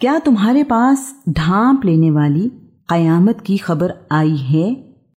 क्या तुम्हारे पास ढांप लेने वाली कयामत की खबर आई है?